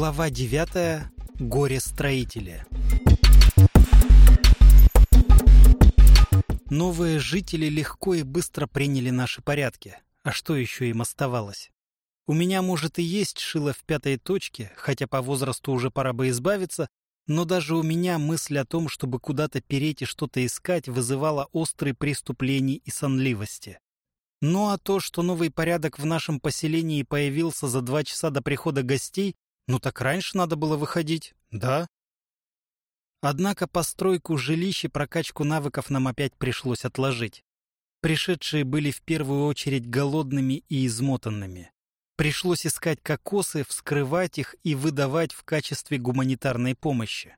Глава 9. Горе-строители. Новые жители легко и быстро приняли наши порядки. А что еще им оставалось? У меня, может, и есть шило в пятой точке, хотя по возрасту уже пора бы избавиться, но даже у меня мысль о том, чтобы куда-то переть и что-то искать, вызывала острый приступ лени и сонливости. Ну а то, что новый порядок в нашем поселении появился за два часа до прихода гостей, ну так раньше надо было выходить, да? Однако постройку жилищ и прокачку навыков нам опять пришлось отложить. Пришедшие были в первую очередь голодными и измотанными. Пришлось искать кокосы, вскрывать их и выдавать в качестве гуманитарной помощи.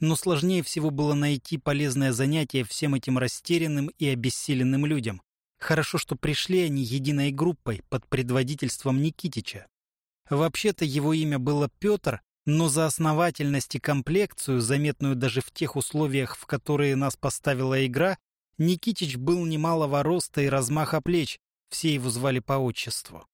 Но сложнее всего было найти полезное занятие всем этим растерянным и обессиленным людям, Хорошо, что пришли они единой группой под предводительством Никитича. Вообще-то его имя было Петр, но за основательность и комплекцию, заметную даже в тех условиях, в которые нас поставила игра, Никитич был немалого роста и размаха плеч, все его звали по отчеству.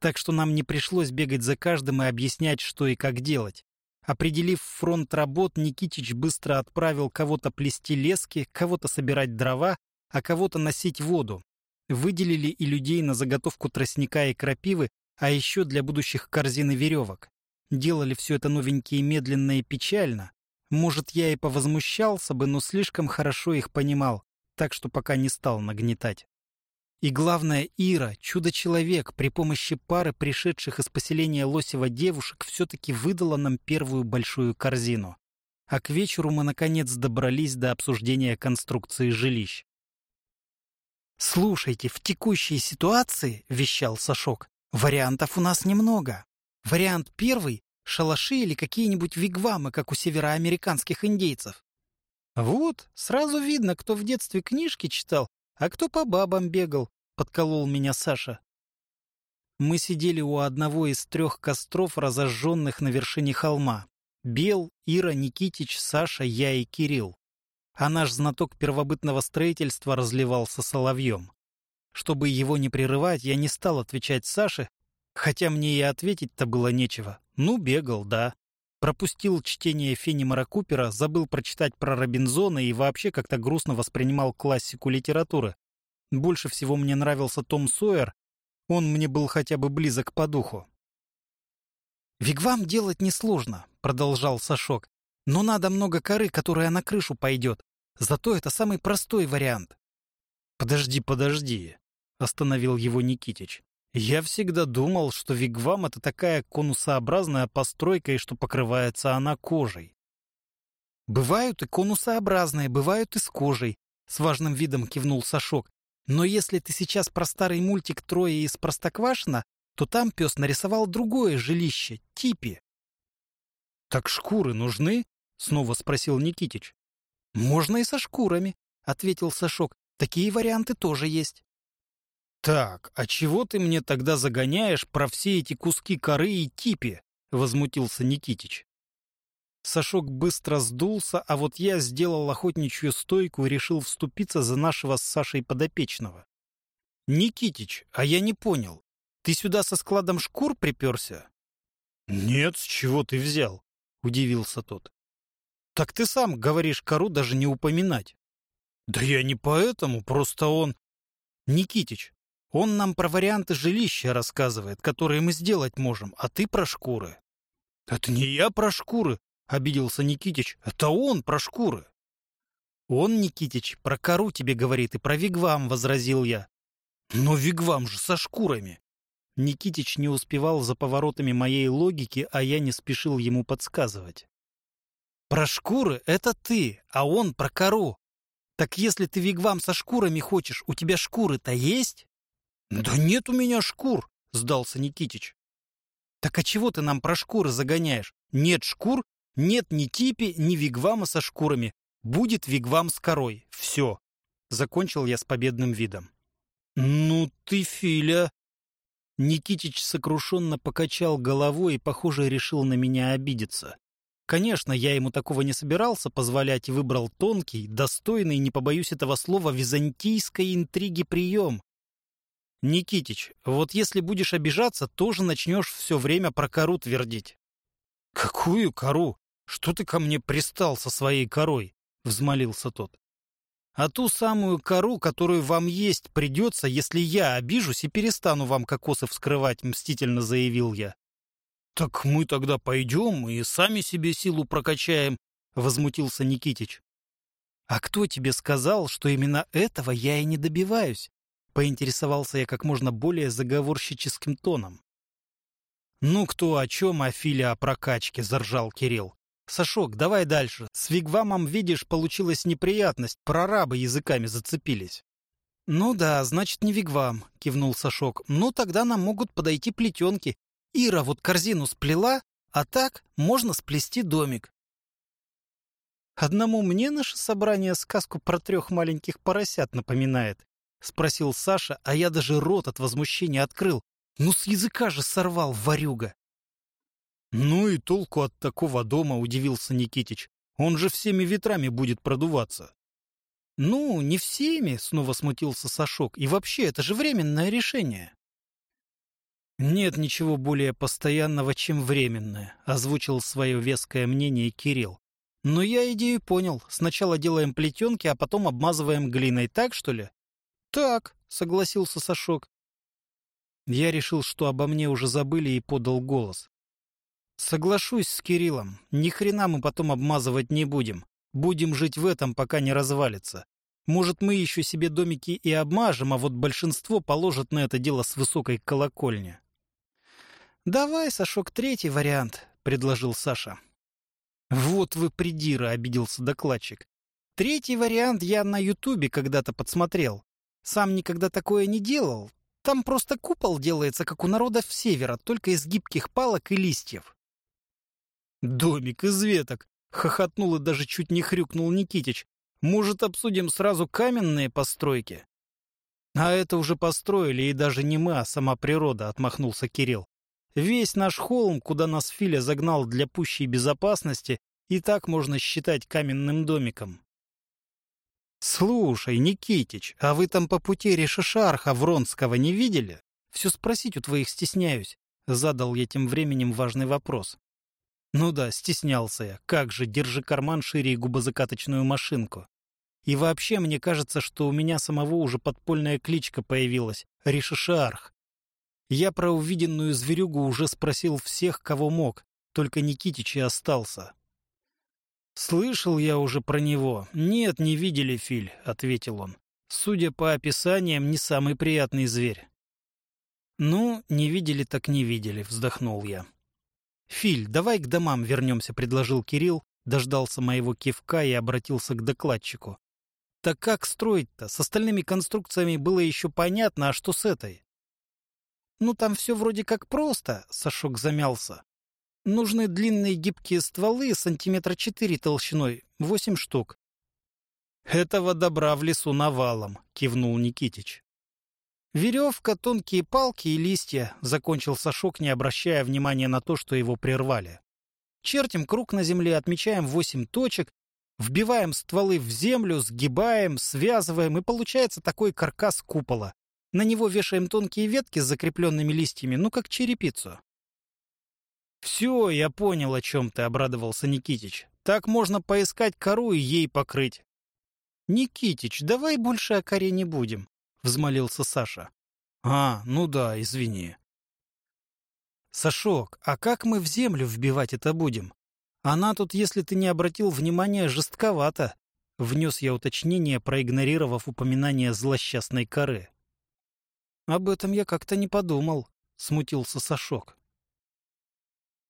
Так что нам не пришлось бегать за каждым и объяснять, что и как делать. Определив фронт работ, Никитич быстро отправил кого-то плести лески, кого-то собирать дрова, а кого-то носить воду, Выделили и людей на заготовку тростника и крапивы, а еще для будущих корзин и веревок. Делали все это новенькие медленно и печально. Может, я и повозмущался бы, но слишком хорошо их понимал, так что пока не стал нагнетать. И главное, Ира, чудо-человек, при помощи пары пришедших из поселения Лосева девушек все-таки выдала нам первую большую корзину. А к вечеру мы, наконец, добрались до обсуждения конструкции жилищ. «Слушайте, в текущей ситуации, — вещал Сашок, — вариантов у нас немного. Вариант первый — шалаши или какие-нибудь вигвамы, как у североамериканских индейцев. Вот, сразу видно, кто в детстве книжки читал, а кто по бабам бегал, — подколол меня Саша. Мы сидели у одного из трех костров, разожженных на вершине холма. Бел, Ира, Никитич, Саша, я и Кирилл а наш знаток первобытного строительства разливался соловьем. Чтобы его не прерывать, я не стал отвечать Саше, хотя мне и ответить-то было нечего. Ну, бегал, да. Пропустил чтение Фенимора Купера, забыл прочитать про Робинзона и вообще как-то грустно воспринимал классику литературы. Больше всего мне нравился Том Сойер, он мне был хотя бы близок по духу. «Вигвам делать несложно», — продолжал Сашок. Но надо много коры, которая на крышу пойдет. Зато это самый простой вариант. «Подожди, подожди», — остановил его Никитич. «Я всегда думал, что вигвам — это такая конусообразная постройка и что покрывается она кожей». «Бывают и конусообразные, бывают и с кожей», — с важным видом кивнул Сашок. «Но если ты сейчас про старый мультик «Трое из Простоквашино», то там пес нарисовал другое жилище, типи». «Так шкуры нужны?» Снова спросил Никитич. «Можно и со шкурами», — ответил Сашок. «Такие варианты тоже есть». «Так, а чего ты мне тогда загоняешь про все эти куски коры и типи?» — возмутился Никитич. Сашок быстро сдулся, а вот я сделал охотничью стойку и решил вступиться за нашего с Сашей подопечного. «Никитич, а я не понял, ты сюда со складом шкур приперся?» «Нет, с чего ты взял?» — удивился тот. Так ты сам говоришь кору даже не упоминать. Да я не поэтому, просто он... Никитич, он нам про варианты жилища рассказывает, которые мы сделать можем, а ты про шкуры. Это не я про шкуры, обиделся Никитич, это он про шкуры. Он, Никитич, про кору тебе говорит и про вигвам, возразил я. Но вигвам же со шкурами. Никитич не успевал за поворотами моей логики, а я не спешил ему подсказывать. Про шкуры — это ты, а он про кору. Так если ты вигвам со шкурами хочешь, у тебя шкуры-то есть? Да нет у меня шкур, сдался Никитич. Так а чего ты нам про шкуры загоняешь? Нет шкур, нет ни типи, ни вигвама со шкурами. Будет вигвам с корой. Все. Закончил я с победным видом. Ну ты, Филя. Никитич сокрушенно покачал головой и, похоже, решил на меня обидеться. Конечно, я ему такого не собирался позволять и выбрал тонкий, достойный, не побоюсь этого слова, византийской интриги прием. Никитич, вот если будешь обижаться, тоже начнешь все время про кору твердить. «Какую кору? Что ты ко мне пристал со своей корой?» — взмолился тот. «А ту самую кору, которую вам есть придется, если я обижусь и перестану вам кокосы вскрывать», — мстительно заявил я. «Так мы тогда пойдем и сами себе силу прокачаем», — возмутился Никитич. «А кто тебе сказал, что именно этого я и не добиваюсь?» — поинтересовался я как можно более заговорщическим тоном. «Ну, кто о чем, а Филя о прокачке», — заржал Кирилл. «Сашок, давай дальше. С Вигвамом, видишь, получилась неприятность, прорабы языками зацепились». «Ну да, значит, не Вигвам», — кивнул Сашок. «Ну, тогда нам могут подойти плетенки. Ира вот корзину сплела, а так можно сплести домик». «Одному мне наше собрание сказку про трех маленьких поросят напоминает», — спросил Саша, а я даже рот от возмущения открыл. «Ну, с языка же сорвал, ворюга!» «Ну и толку от такого дома», — удивился Никитич. «Он же всеми ветрами будет продуваться». «Ну, не всеми», — снова смутился Сашок. «И вообще, это же временное решение». «Нет ничего более постоянного, чем временное», — озвучил свое веское мнение Кирилл. «Но я идею понял. Сначала делаем плетенки, а потом обмазываем глиной, так что ли?» «Так», — согласился Сашок. Я решил, что обо мне уже забыли и подал голос. Соглашусь с Кириллом. Ни хрена мы потом обмазывать не будем. Будем жить в этом, пока не развалится. Может, мы еще себе домики и обмажем, а вот большинство положат на это дело с высокой колокольни. «Давай, Сашок, третий вариант», — предложил Саша. «Вот вы придира», — обиделся докладчик. «Третий вариант я на Ютубе когда-то подсмотрел. Сам никогда такое не делал. Там просто купол делается, как у народов севера, только из гибких палок и листьев. «Домик из веток!» — хохотнул и даже чуть не хрюкнул Никитич. «Может, обсудим сразу каменные постройки?» «А это уже построили, и даже не мы, а сама природа», — отмахнулся Кирилл. «Весь наш холм, куда нас Филя загнал для пущей безопасности, и так можно считать каменным домиком». «Слушай, Никитич, а вы там по пути Решишарха Вронского не видели? Все спросить у твоих стесняюсь», — задал я тем временем важный вопрос. Ну да, стеснялся я. Как же, держи карман шире и губозакаточную машинку. И вообще, мне кажется, что у меня самого уже подпольная кличка появилась — Ришишарх. Я про увиденную зверюгу уже спросил всех, кого мог, только Никитич и остался. «Слышал я уже про него. Нет, не видели, Филь», — ответил он. «Судя по описаниям, не самый приятный зверь». «Ну, не видели так не видели», — вздохнул я. «Филь, давай к домам вернемся», — предложил Кирилл, дождался моего кивка и обратился к докладчику. «Так как строить-то? С остальными конструкциями было еще понятно, а что с этой?» «Ну, там все вроде как просто», — Сашок замялся. «Нужны длинные гибкие стволы, сантиметра четыре толщиной, восемь штук». «Этого добра в лесу навалом», — кивнул Никитич. «Веревка, тонкие палки и листья», — закончил Сашок, не обращая внимания на то, что его прервали. «Чертим круг на земле, отмечаем восемь точек, вбиваем стволы в землю, сгибаем, связываем, и получается такой каркас купола. На него вешаем тонкие ветки с закрепленными листьями, ну как черепицу». «Все, я понял, о чем ты», — обрадовался Никитич. «Так можно поискать кору и ей покрыть». «Никитич, давай больше о коре не будем. — взмолился Саша. «А, ну да, извини». «Сашок, а как мы в землю вбивать это будем? Она тут, если ты не обратил внимания, жестковата», — внес я уточнение, проигнорировав упоминание злосчастной коры. «Об этом я как-то не подумал», — смутился Сашок.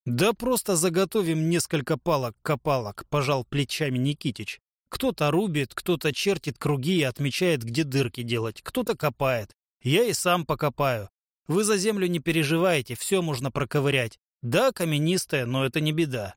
«Да просто заготовим несколько палок-копалок», — пожал плечами Никитич. Кто-то рубит, кто-то чертит круги и отмечает, где дырки делать, кто-то копает. Я и сам покопаю. Вы за землю не переживайте, все можно проковырять. Да, каменистая, но это не беда.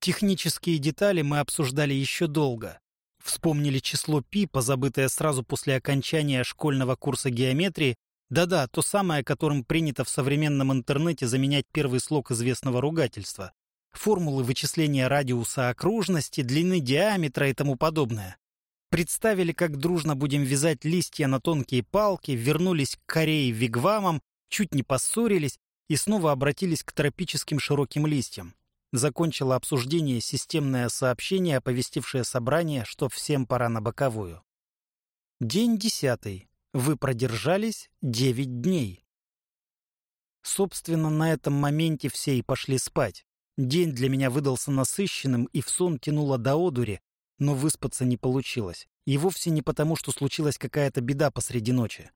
Технические детали мы обсуждали еще долго. Вспомнили число пи, позабытое сразу после окончания школьного курса геометрии, да-да, то самое, которым принято в современном интернете заменять первый слог известного ругательства формулы вычисления радиуса окружности, длины диаметра и тому подобное. Представили, как дружно будем вязать листья на тонкие палки, вернулись к Корее вигвамам, чуть не поссорились, и снова обратились к тропическим широким листьям. Закончила обсуждение системное сообщение, оповестившее собрание, что всем пора на боковую. День десятый. Вы продержались девять дней. Собственно, на этом моменте все и пошли спать. День для меня выдался насыщенным, и в сон тянуло до одури, но выспаться не получилось. И вовсе не потому, что случилась какая-то беда посреди ночи.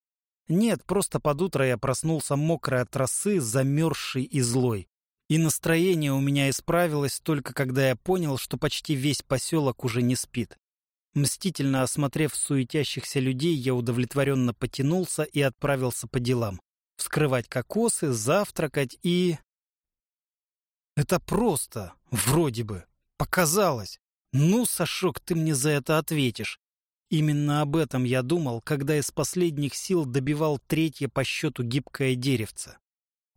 Нет, просто под утро я проснулся мокрый от росы, замерзший и злой. И настроение у меня исправилось только когда я понял, что почти весь поселок уже не спит. Мстительно осмотрев суетящихся людей, я удовлетворенно потянулся и отправился по делам. Вскрывать кокосы, завтракать и... Это просто, вроде бы, показалось. Ну, Сашок, ты мне за это ответишь. Именно об этом я думал, когда из последних сил добивал третье по счету гибкое деревце.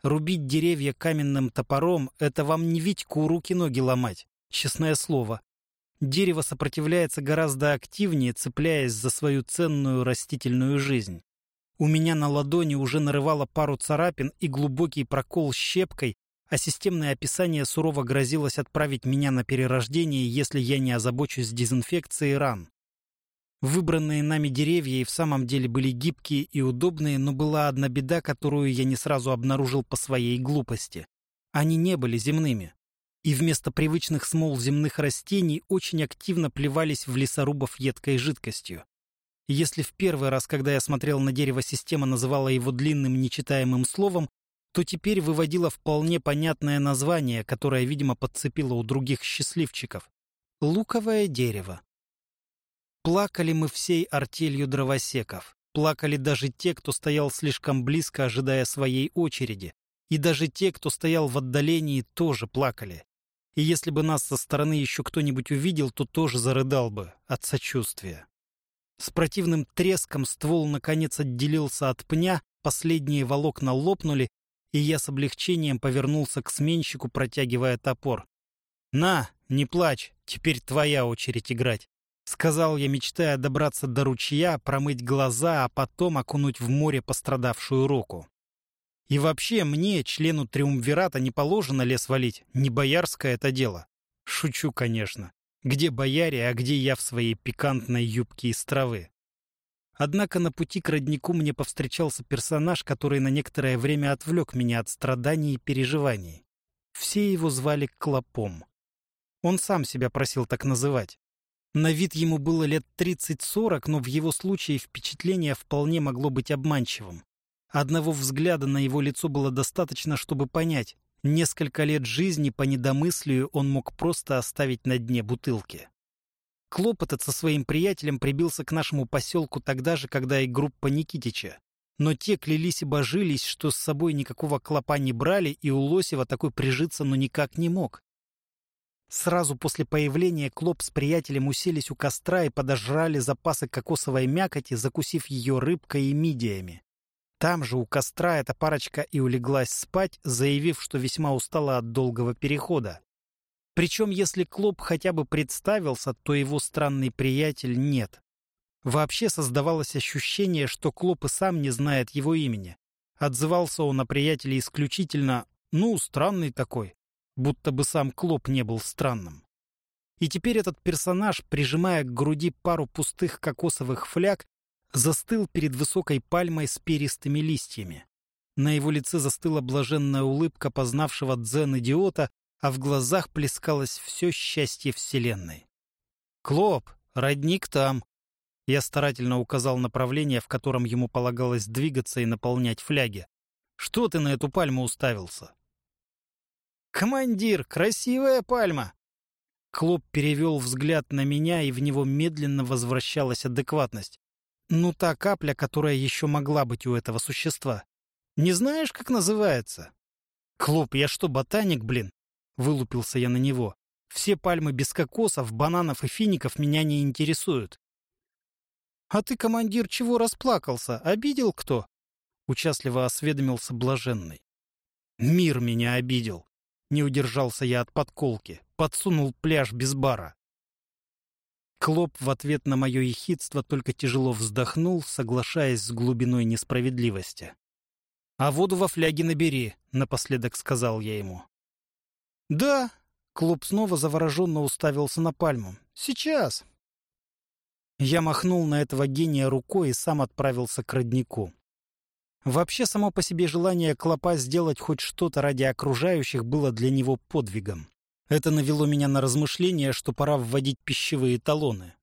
Рубить деревья каменным топором — это вам не Витьку руки-ноги ломать, честное слово. Дерево сопротивляется гораздо активнее, цепляясь за свою ценную растительную жизнь. У меня на ладони уже нарывало пару царапин и глубокий прокол щепкой, а системное описание сурово грозилось отправить меня на перерождение, если я не озабочусь дезинфекцией ран. Выбранные нами деревья и в самом деле были гибкие и удобные, но была одна беда, которую я не сразу обнаружил по своей глупости. Они не были земными. И вместо привычных смол земных растений очень активно плевались в лесорубов едкой жидкостью. Если в первый раз, когда я смотрел на дерево, система называла его длинным нечитаемым словом, то теперь выводила вполне понятное название, которое, видимо, подцепило у других счастливчиков. Луковое дерево. Плакали мы всей артелью дровосеков. Плакали даже те, кто стоял слишком близко, ожидая своей очереди. И даже те, кто стоял в отдалении, тоже плакали. И если бы нас со стороны еще кто-нибудь увидел, то тоже зарыдал бы от сочувствия. С противным треском ствол наконец отделился от пня, последние волокна лопнули, и я с облегчением повернулся к сменщику, протягивая топор. «На, не плачь, теперь твоя очередь играть». Сказал я, мечтая добраться до ручья, промыть глаза, а потом окунуть в море пострадавшую руку. И вообще мне, члену Триумвирата, не положено лес валить, не боярское это дело. Шучу, конечно. Где бояре, а где я в своей пикантной юбке из травы? Однако на пути к роднику мне повстречался персонаж, который на некоторое время отвлек меня от страданий и переживаний. Все его звали Клопом. Он сам себя просил так называть. На вид ему было лет 30-40, но в его случае впечатление вполне могло быть обманчивым. Одного взгляда на его лицо было достаточно, чтобы понять, несколько лет жизни по недомыслию он мог просто оставить на дне бутылки. Клоп этот со своим приятелем прибился к нашему поселку тогда же, когда и группа Никитича. Но те клялись и божились, что с собой никакого клопа не брали, и у Лосева такой прижиться ну никак не мог. Сразу после появления Клоп с приятелем уселись у костра и подожрали запасы кокосовой мякоти, закусив ее рыбкой и мидиями. Там же у костра эта парочка и улеглась спать, заявив, что весьма устала от долгого перехода. Причем, если Клоп хотя бы представился, то его странный приятель нет. Вообще создавалось ощущение, что Клоп и сам не знает его имени. Отзывался он на приятеля исключительно «ну, странный такой», будто бы сам Клоп не был странным. И теперь этот персонаж, прижимая к груди пару пустых кокосовых фляг, застыл перед высокой пальмой с перистыми листьями. На его лице застыла блаженная улыбка познавшего дзен-идиота, а в глазах плескалось все счастье Вселенной. «Клоп, родник там!» Я старательно указал направление, в котором ему полагалось двигаться и наполнять фляги. «Что ты на эту пальму уставился?» «Командир, красивая пальма!» Клоп перевел взгляд на меня, и в него медленно возвращалась адекватность. Ну, та капля, которая еще могла быть у этого существа. Не знаешь, как называется? Клоп, я что, ботаник, блин? Вылупился я на него. Все пальмы без кокосов, бананов и фиников меня не интересуют. А ты, командир, чего расплакался? Обидел кто? Участливо осведомился блаженный. Мир меня обидел. Не удержался я от подколки. Подсунул пляж без бара. Клоп в ответ на мое ехидство только тяжело вздохнул, соглашаясь с глубиной несправедливости. «А воду во фляге набери», — напоследок сказал я ему. «Да», — Клоп снова завороженно уставился на пальму. «Сейчас». Я махнул на этого гения рукой и сам отправился к роднику. Вообще, само по себе желание Клопа сделать хоть что-то ради окружающих было для него подвигом. Это навело меня на размышление, что пора вводить пищевые талоны.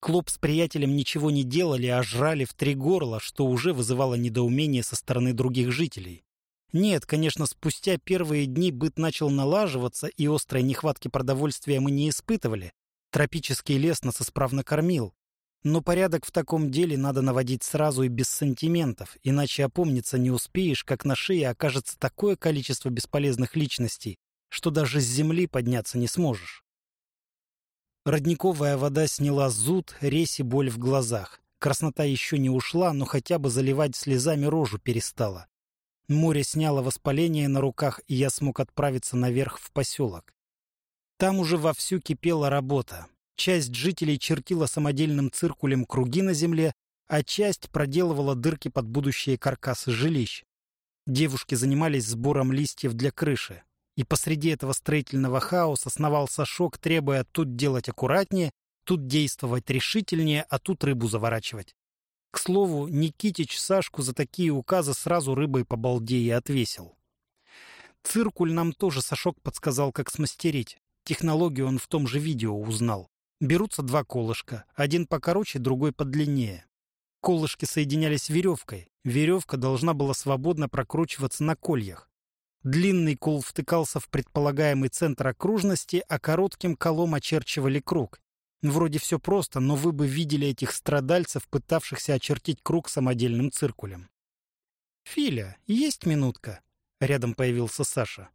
Клоп с приятелем ничего не делали, а жрали в три горла, что уже вызывало недоумение со стороны других жителей. Нет, конечно, спустя первые дни быт начал налаживаться, и острой нехватки продовольствия мы не испытывали. Тропический лес нас исправно кормил. Но порядок в таком деле надо наводить сразу и без сантиментов, иначе опомниться не успеешь, как на шее окажется такое количество бесполезных личностей, что даже с земли подняться не сможешь. Родниковая вода сняла зуд, резь и боль в глазах. Краснота еще не ушла, но хотя бы заливать слезами рожу перестала. Море сняло воспаление на руках, и я смог отправиться наверх в поселок. Там уже вовсю кипела работа. Часть жителей чертила самодельным циркулем круги на земле, а часть проделывала дырки под будущие каркасы жилищ. Девушки занимались сбором листьев для крыши. И посреди этого строительного хаоса сновался шок, требуя тут делать аккуратнее, тут действовать решительнее, а тут рыбу заворачивать. К слову, Никитич Сашку за такие указы сразу рыбой по балде и отвесил. Циркуль нам тоже Сашок подсказал, как смастерить. Технологию он в том же видео узнал. Берутся два колышка, один покороче, другой подлиннее. Колышки соединялись веревкой. Веревка должна была свободно прокручиваться на кольях. Длинный кол втыкался в предполагаемый центр окружности, а коротким колом очерчивали круг. Вроде все просто, но вы бы видели этих страдальцев, пытавшихся очертить круг самодельным циркулем. «Филя, есть минутка?» Рядом появился Саша.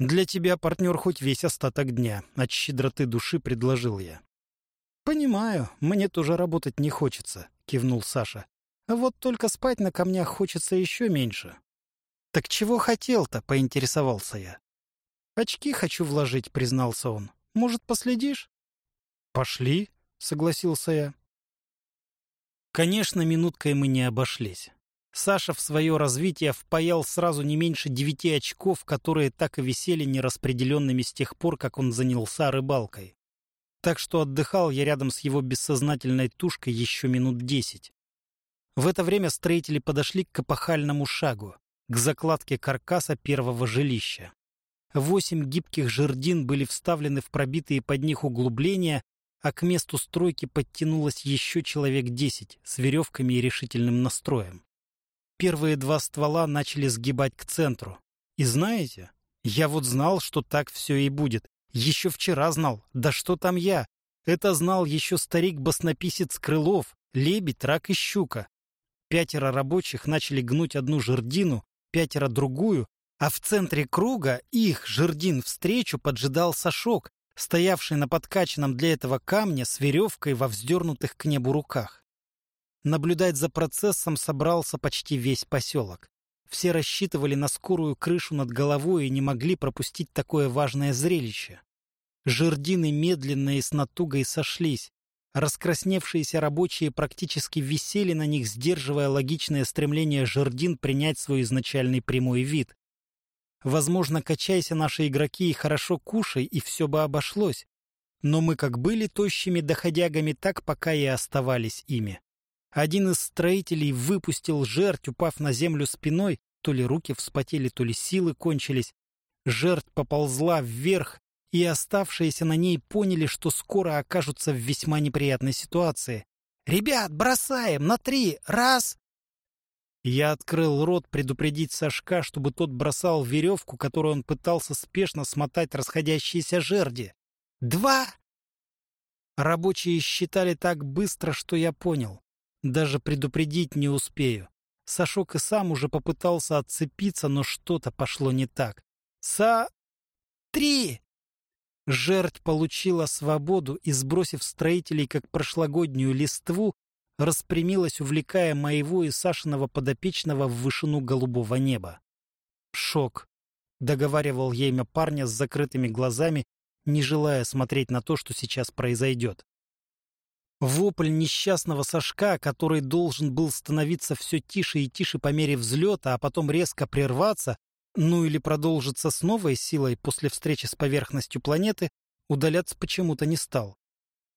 «Для тебя, партнер, хоть весь остаток дня», — от щедроты души предложил я. «Понимаю, мне тоже работать не хочется», — кивнул Саша. «А вот только спать на камнях хочется еще меньше». «Так чего хотел-то?» — поинтересовался я. «Очки хочу вложить», — признался он. «Может, последишь?» «Пошли», — согласился я. Конечно, минуткой мы не обошлись. Саша в свое развитие впаял сразу не меньше девяти очков, которые так и висели нераспределенными с тех пор, как он занялся рыбалкой. Так что отдыхал я рядом с его бессознательной тушкой еще минут десять. В это время строители подошли к эпохальному шагу, к закладке каркаса первого жилища. Восемь гибких жердин были вставлены в пробитые под них углубления, а к месту стройки подтянулось еще человек десять с веревками и решительным настроем. Первые два ствола начали сгибать к центру. И знаете, я вот знал, что так все и будет. Еще вчера знал. Да что там я? Это знал еще старик-баснописец Крылов, лебедь, рак и щука. Пятеро рабочих начали гнуть одну жердину, пятеро другую, а в центре круга их, жердин, встречу поджидал Сашок, стоявший на подкачанном для этого камне с веревкой во вздернутых к небу руках. Наблюдать за процессом собрался почти весь поселок. Все рассчитывали на скорую крышу над головой и не могли пропустить такое важное зрелище. Жердины медленно и с натугой сошлись. Раскрасневшиеся рабочие практически висели на них, сдерживая логичное стремление жердин принять свой изначальный прямой вид. Возможно, качайся наши игроки и хорошо кушай, и все бы обошлось. Но мы как были тощими доходягами, так пока и оставались ими. Один из строителей выпустил жерть, упав на землю спиной, то ли руки вспотели, то ли силы кончились. Жерть поползла вверх, и оставшиеся на ней поняли, что скоро окажутся в весьма неприятной ситуации. «Ребят, бросаем! На три! Раз!» Я открыл рот предупредить Сашка, чтобы тот бросал веревку, которую он пытался спешно смотать расходящиеся жерди. «Два!» Рабочие считали так быстро, что я понял. Даже предупредить не успею. Сашок и сам уже попытался отцепиться, но что-то пошло не так. «Са... три!» Жерть получила свободу и, сбросив строителей, как прошлогоднюю листву, распрямилась, увлекая моего и Сашиного подопечного в вышину голубого неба. «Шок», — договаривал я имя парня с закрытыми глазами, не желая смотреть на то, что сейчас произойдет. Вопль несчастного Сашка, который должен был становиться все тише и тише по мере взлета, а потом резко прерваться, ну или продолжиться с новой силой после встречи с поверхностью планеты, удаляться почему-то не стал.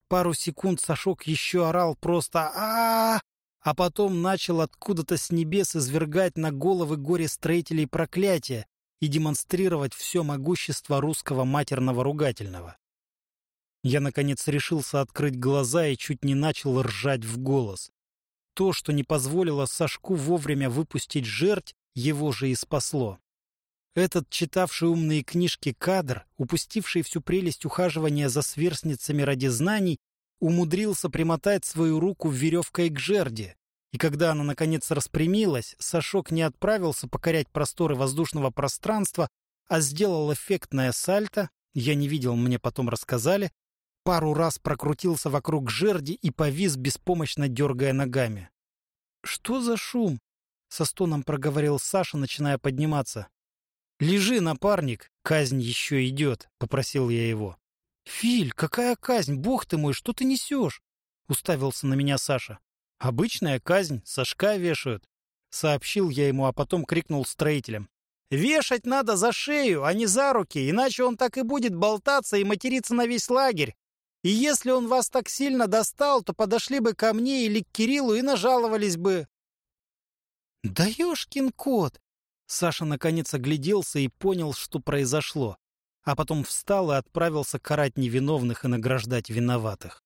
Пару секунд Сашок еще орал просто а, -а, -а, а потом начал откуда-то с небес извергать на головы горе-строителей проклятия и демонстрировать все могущество русского матерного ругательного. Я, наконец, решился открыть глаза и чуть не начал ржать в голос. То, что не позволило Сашку вовремя выпустить жерть, его же и спасло. Этот, читавший умные книжки кадр, упустивший всю прелесть ухаживания за сверстницами ради знаний, умудрился примотать свою руку веревкой к жерди. И когда она, наконец, распрямилась, Сашок не отправился покорять просторы воздушного пространства, а сделал эффектное сальто, я не видел, мне потом рассказали, пару раз прокрутился вокруг жерди и повис, беспомощно дергая ногами. «Что за шум?» — со стоном проговорил Саша, начиная подниматься. «Лежи, напарник, казнь еще идет», — попросил я его. «Филь, какая казнь? Бог ты мой, что ты несешь?» — уставился на меня Саша. «Обычная казнь, Сашка вешают», — сообщил я ему, а потом крикнул строителям. «Вешать надо за шею, а не за руки, иначе он так и будет болтаться и материться на весь лагерь. И если он вас так сильно достал, то подошли бы ко мне или к Кириллу и нажаловались бы». «Да ёшкин кот!» Саша наконец огляделся и понял, что произошло, а потом встал и отправился карать невиновных и награждать виноватых.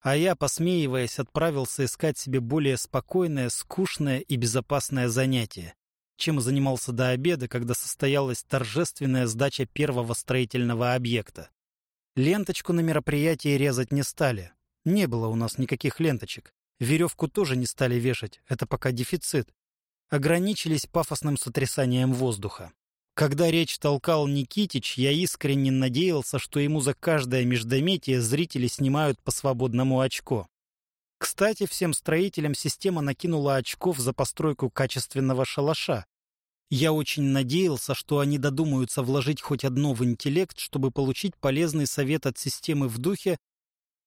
А я, посмеиваясь, отправился искать себе более спокойное, скучное и безопасное занятие, чем занимался до обеда, когда состоялась торжественная сдача первого строительного объекта. Ленточку на мероприятии резать не стали. Не было у нас никаких ленточек. Веревку тоже не стали вешать, это пока дефицит ограничились пафосным сотрясанием воздуха. Когда речь толкал Никитич, я искренне надеялся, что ему за каждое междометие зрители снимают по свободному очко. Кстати, всем строителям система накинула очков за постройку качественного шалаша. Я очень надеялся, что они додумаются вложить хоть одно в интеллект, чтобы получить полезный совет от системы в духе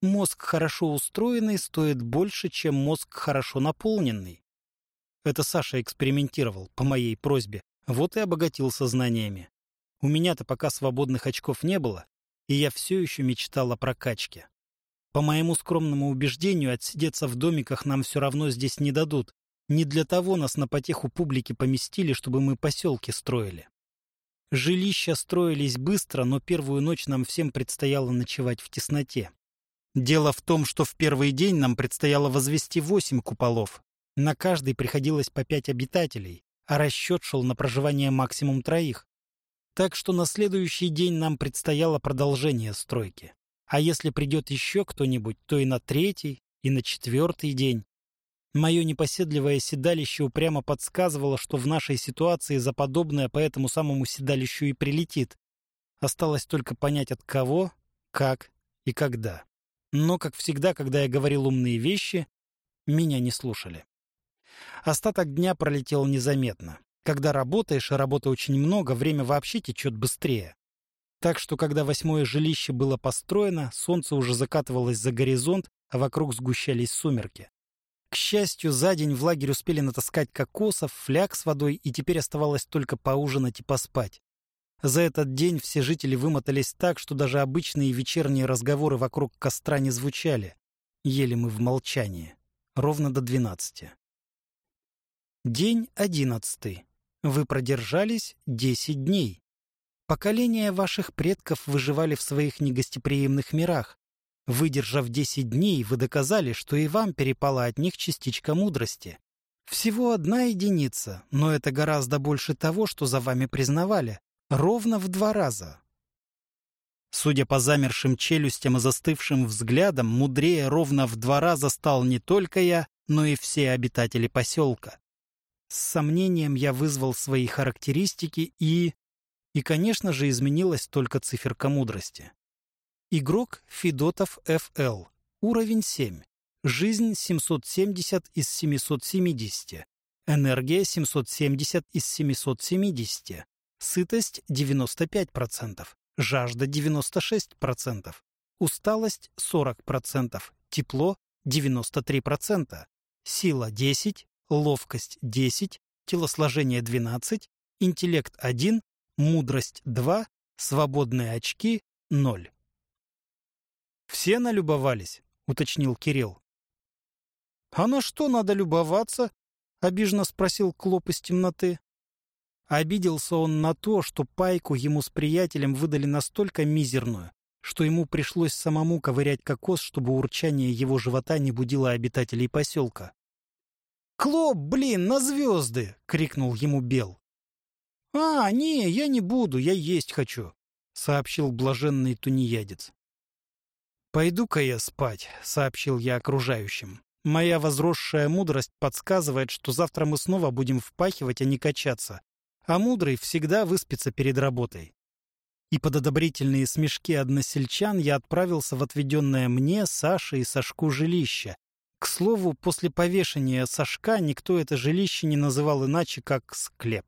«мозг хорошо устроенный стоит больше, чем мозг хорошо наполненный». Это Саша экспериментировал, по моей просьбе. Вот и обогатился знаниями. У меня-то пока свободных очков не было, и я все еще мечтал о прокачке. По моему скромному убеждению, отсидеться в домиках нам все равно здесь не дадут. Не для того нас на потеху публики поместили, чтобы мы поселки строили. Жилища строились быстро, но первую ночь нам всем предстояло ночевать в тесноте. Дело в том, что в первый день нам предстояло возвести восемь куполов, на каждый приходилось по пять обитателей, а расчет шел на проживание максимум троих. Так что на следующий день нам предстояло продолжение стройки. А если придет еще кто-нибудь, то и на третий, и на четвертый день. Мое непоседливое седалище упрямо подсказывало, что в нашей ситуации за подобное по этому самому седалищу и прилетит. Осталось только понять от кого, как и когда. Но, как всегда, когда я говорил умные вещи, меня не слушали. Остаток дня пролетел незаметно. Когда работаешь, а работы очень много, время вообще течет быстрее. Так что, когда восьмое жилище было построено, солнце уже закатывалось за горизонт, а вокруг сгущались сумерки. К счастью, за день в лагерь успели натаскать кокосов, фляг с водой, и теперь оставалось только поужинать и поспать. За этот день все жители вымотались так, что даже обычные вечерние разговоры вокруг костра не звучали. Ели мы в молчании. Ровно до двенадцати. День одиннадцатый. Вы продержались десять дней. Поколения ваших предков выживали в своих негостеприимных мирах. Выдержав десять дней, вы доказали, что и вам перепала от них частичка мудрости. Всего одна единица, но это гораздо больше того, что за вами признавали. Ровно в два раза. Судя по замершим челюстям и застывшим взглядам, мудрее ровно в два раза стал не только я, но и все обитатели поселка. С сомнением я вызвал свои характеристики и... И, конечно же, изменилась только циферка мудрости. Игрок Федотов ФЛ. Уровень 7. Жизнь 770 из 770. Энергия 770 из 770. Сытость 95%. Жажда 96%. Усталость 40%. Тепло 93%, сила 10, ловкость 10, телосложение 12, интеллект 1, мудрость 2, свободные очки 0. «Все налюбовались?» — уточнил Кирилл. «А на что надо любоваться?» — обиженно спросил Клоп из темноты. Обиделся он на то, что пайку ему с приятелем выдали настолько мизерную, что ему пришлось самому ковырять кокос, чтобы урчание его живота не будило обитателей поселка. «Клоп, блин, на звезды!» — крикнул ему Бел. «А, не, я не буду, я есть хочу», — сообщил блаженный тунеядец. «Пойду-ка я спать», — сообщил я окружающим. «Моя возросшая мудрость подсказывает, что завтра мы снова будем впахивать, а не качаться, а мудрый всегда выспится перед работой». И под одобрительные смешки односельчан я отправился в отведенное мне, Саше и Сашку жилище. К слову, после повешения Сашка никто это жилище не называл иначе, как склеп.